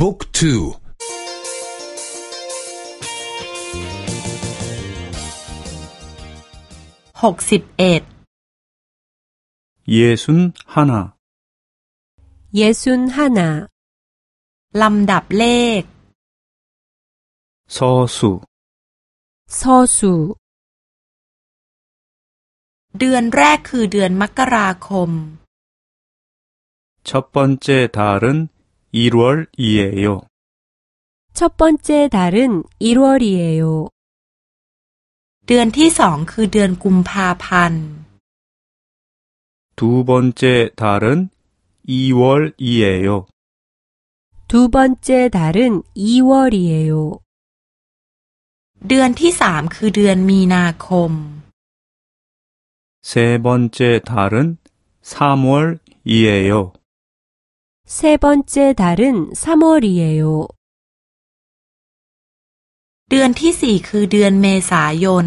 บุ๊กทูหกสิบเอ็ดเยซุนฮานาเยซุนฮานาลำดับเลขซอสูซอสูเดือนแรกคือเดือนมกราคม첫번째달은 1월이에요첫번째달은1월이에요เดือนที่สองคือเดือนกุมภาพันธ์두번째달은2월이에요두번째달은2월이에요เดือนที่สามคือเดือนมีนาคม세번째달은3월이에요 세번째달은3월이에요เดือนที่สี่คือเดือนเมษายน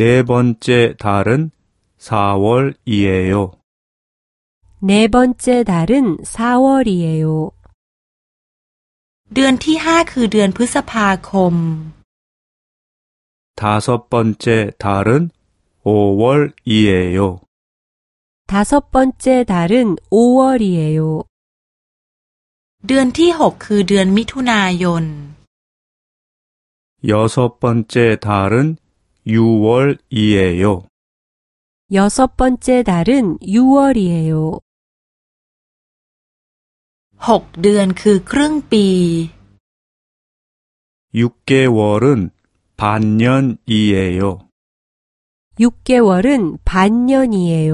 네번째달은4월이에요네번째달은4월이에요เดือนที่ห้าคือเดือนพฤษภาคม다섯번째달은5월이에요 다섯번째달은5월이에요เดือนที่หกคือเดือนมิถุนายน여섯번째달은6월이에요여섯번째달은6월이에요หกเดือนคือครึ่งปี6개월은반년이에요6개월은 반년이에요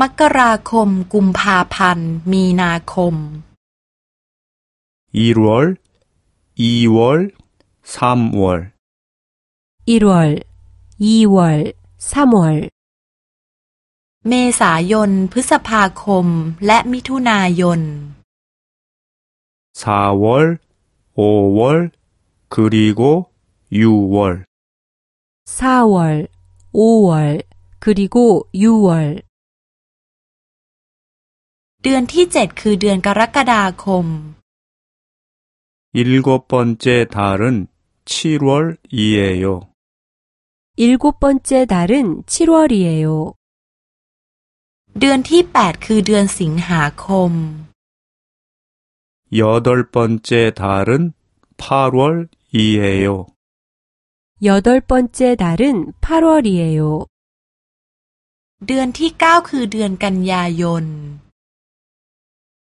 มกราคมกุมภาพันธ์มีนาคม1월2월3월1월2월3월เมษายนพฤษภาคมและมิถุนายน4월5월 그리고6월4월 5월 그리고6월 เดือนที่เจ็ดคือเดือนกรกฎาคม 일곱 번째 달은 7월 이에요. 일곱 번째 달은 7월이에요. เดือนที่แปดคือเดือนสิงหาคม 여덟 번째 달은 8월이에요. 여덟 번째 달은 8월이에요. เดือนที่เก้าคือเดือนกันยายน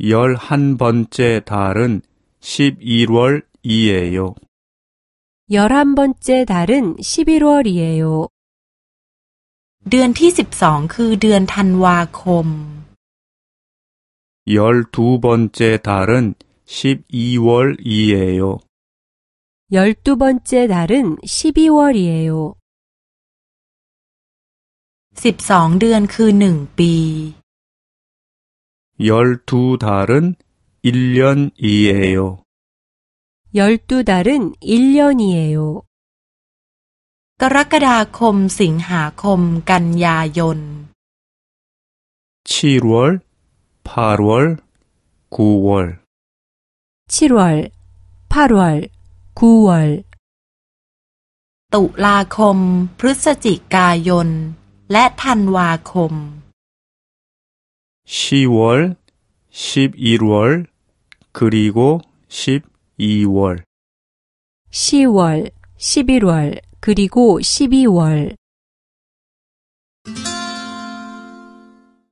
열한 번째 달은 11월이에요. 열한 번째 달은 11월이에요. เดือนที่สิบสองคือเดือนธันวาคม 열두 번째 달은 12월이에요. 열두 번째 달은 12월이에요. สิบสองเดือนคือหนึ่งปี 열두 달은 1년이에요. 열두 달은 1년이에요. กรกฎาคมสิงหาคมกันยายน 7월, 8월, 9월 7월, 8월, 9월 ตุลาคมพฤศจิกายนและธันวาคม 10월, 11월, 그리고 12월. 10월, 11월, 그리고 12월